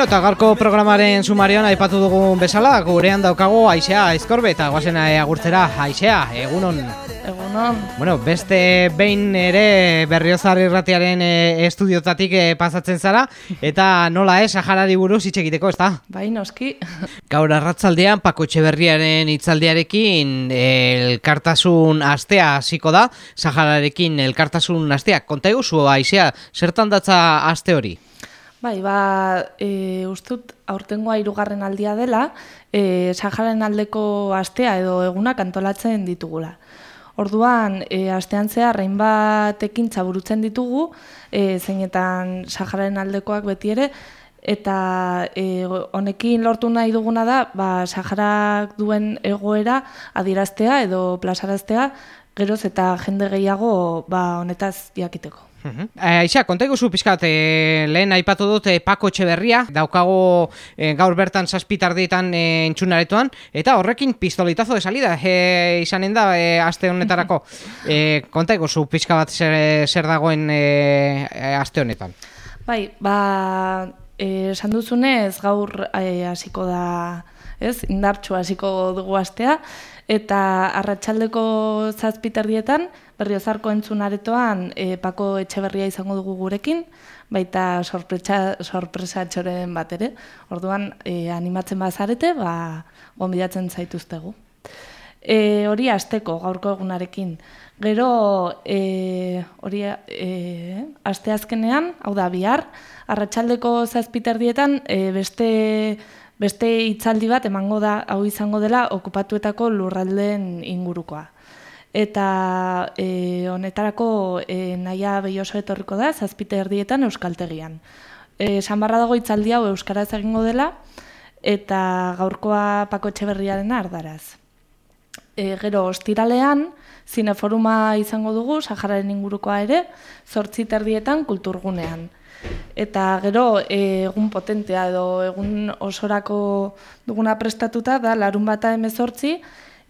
Bueno, eta garko programaren sumarioan aipatu dugun bezala, gurean daukago Aisea Aizkorbe eta guazena agurtzera Aisea, egunon. Egunon. Bueno, beste behin ere berriozar irratiaren e, estudiotatik e, pasatzen zara, eta nola ez, Saharari buruz hitz egiteko, ezta? Bai, noski. Gaur arratzaldean, Pako Etxeberriaren hitzaldiarekin elkartasun astea hasiko da, Sahararekin elkartasun astea. Konta eguzu, Aisea, zertan datza aste hori? Bai, ba, e, ustut aurtengoa hirugarren aldia dela, e, Saharen aldeko astea edo egunak antolatzen ditugula. Orduan, e, astean zehar bat ekintza burutzen ditugu, e, zeinetan Sahararen aldekoak beti ere, eta e, honekin lortu nahi duguna da, ba, Saharak duen egoera adiraztea edo plazaraztea, geroz eta jende gehiago ba, honetaz jakiteko. Eh, Aixa, konta eguzu pizkat, e, lehen aipatu dut e, Pako Etxeberria, daukago e, gaur bertan saspitardietan e, entxunaretoan, eta horrekin pistolitazo de salida, e, izanen da, e, aste honetarako. E, konta eguzu pizka bat zer, zer dagoen e, aste honetan. Bai, ba, esan duzunez gaur hasiko da, ez, indartxu hasiko dugu astea, eta arratsaldeko zazpitardietan, berriozarko entzunaretoan e, Pako Etxeberria izango dugu gurekin, baita sorpresa, sorpresa txoren bat ere. Orduan, e, animatzen bazarete, ba, gonbidatzen zaituztegu. E, hori asteko gaurko egunarekin. Gero, e, hori e, aste azkenean, hau da bihar, arratsaldeko zazpiterdietan e, beste beste hitzaldi bat emango da hau izango dela okupatuetako lurraldeen ingurukoa eta e, honetarako e, naia behioso etorriko da, zazpite erdietan euskaltegian. E, San barra dago itzaldi hau euskaraz egingo dela, eta gaurkoa pako berriaren ardaraz. E, gero, ostiralean, zineforuma izango dugu, Sahararen ingurukoa ere, zortzi erdietan kulturgunean. Eta gero, e, egun potentea edo egun osorako duguna prestatuta da, larun bata emezortzi,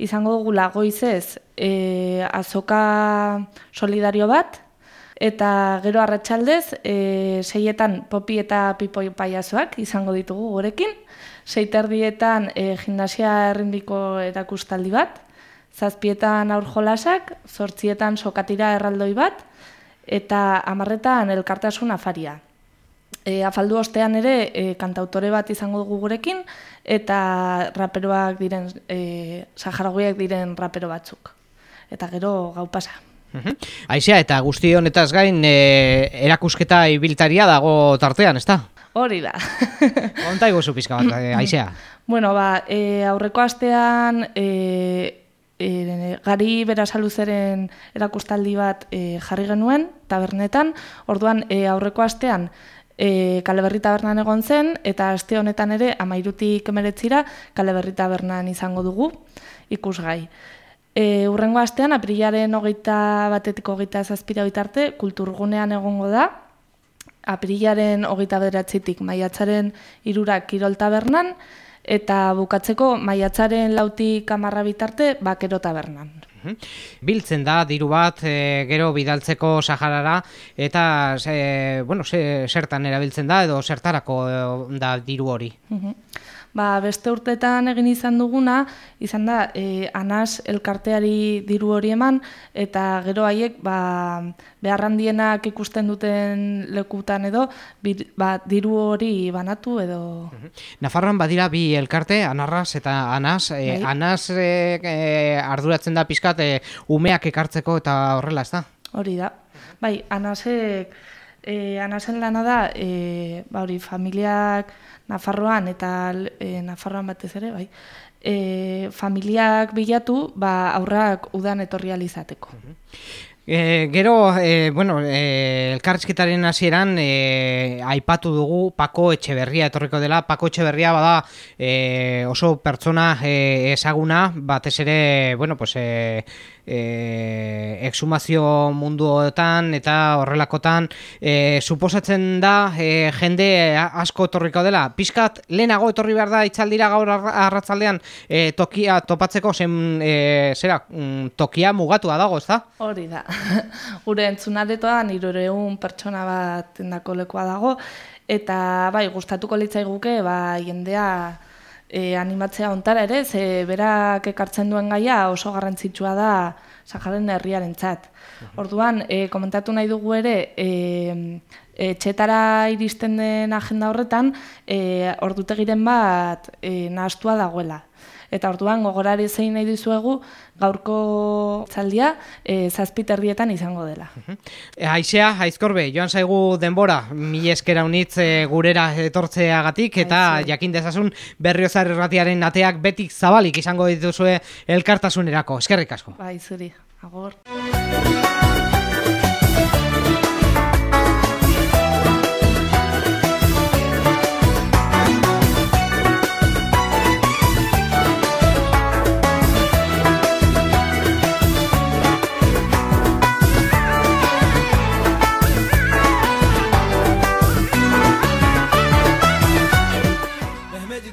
izango dugu lagoizez e, azoka solidario bat, eta gero arratsaldez e, seietan popi eta pipoi paiazoak izango ditugu gurekin, seiterdietan e, gimnasia errindiko erakustaldi bat, zazpietan aur jolasak, zortzietan sokatira erraldoi bat, eta amarretan elkartasun afaria. E, afaldu ostean ere e, kantautore bat izango dugu gurekin eta raperoak diren e, diren rapero batzuk. Eta gero gau pasa. Aizea, eta guzti honetaz gain e, erakusketa ibiltaria dago tartean, ezta? Hori da. Onta iguzu pizka bat, Aizea? Bueno, ba, e, aurreko astean e, e, gari berasaluzeren erakustaldi bat e, jarri genuen, tabernetan, orduan e, aurreko astean e, kaleberri tabernan egon zen, eta aste honetan ere, amairutik emeretzira, kaleberri tabernan izango dugu, ikusgai. E, urrengo astean, aprilaren hogeita batetik hogeita zazpira bitarte, kulturgunean egongo da, aprilaren hogeita beratzitik maiatzaren irurak kirol tabernan, eta bukatzeko maiatzaren lautik amarra bitarte, bakero tabernan. Biltzen da diru bat e, gero bidaltzeko Saharara eta e, bueno, zertan erabiltzen da edo zertarako da diru hori. Ba, beste urtetan egin izan duguna, izan da, e, anas elkarteari diru hori eman, eta gero haiek ba, beharrandienak ikusten duten lekutan edo, ba, diru hori banatu edo... Nafarroan badira bi elkarte, anarraz eta anas, e, bai. anas e, e, arduratzen da pizkat e, umeak ekartzeko eta horrela, ez da? Hori da. Bai, anasek, e, anasen lana da, e, ba, hori, familiak, Nafarroan eta e, Nafarroan batez ere, bai. E, familiak bilatu, ba, aurrak udan etorri alizateko. E, gero, e, bueno, e, elkarrizketaren hasieran e, aipatu dugu Pako Etxeberria etorriko dela. Pako Etxeberria bada e, oso pertsona e, ezaguna, batez ere, bueno, pues, e, e, exhumazio munduotan eta horrelakotan e, suposatzen da e, jende asko etorriko dela. Piskat, lehenago etorri behar da itzaldira gaur arratzaldean e, tokia topatzeko zen, e, zera, mm, tokia mugatua dago, ez da? Hori da. Gure entzunaretoan irureun pertsona bat endako lekoa dago, eta bai, gustatuko litzaiguke ba, jendea e, animatzea ontara ere, ze berak ekartzen duen gaia oso garrantzitsua da Saharen herriarentzat. Orduan, e, komentatu nahi dugu ere, e, etxetara iristen den agenda horretan, e, ordutegiren bat e, nahastua dagoela. Eta orduan gogorari zein nahi dizuegu gaurko txaldia e, zazpiterrietan izango dela. E, Aizea, aizkorbe, joan zaigu denbora, mil eskera unitz e, gurera etortzeagatik, eta jakin dezazun berriozar erratiaren ateak betik zabalik izango dituzue elkartasunerako. Eskerrik asko. Bai, zuri. Agor.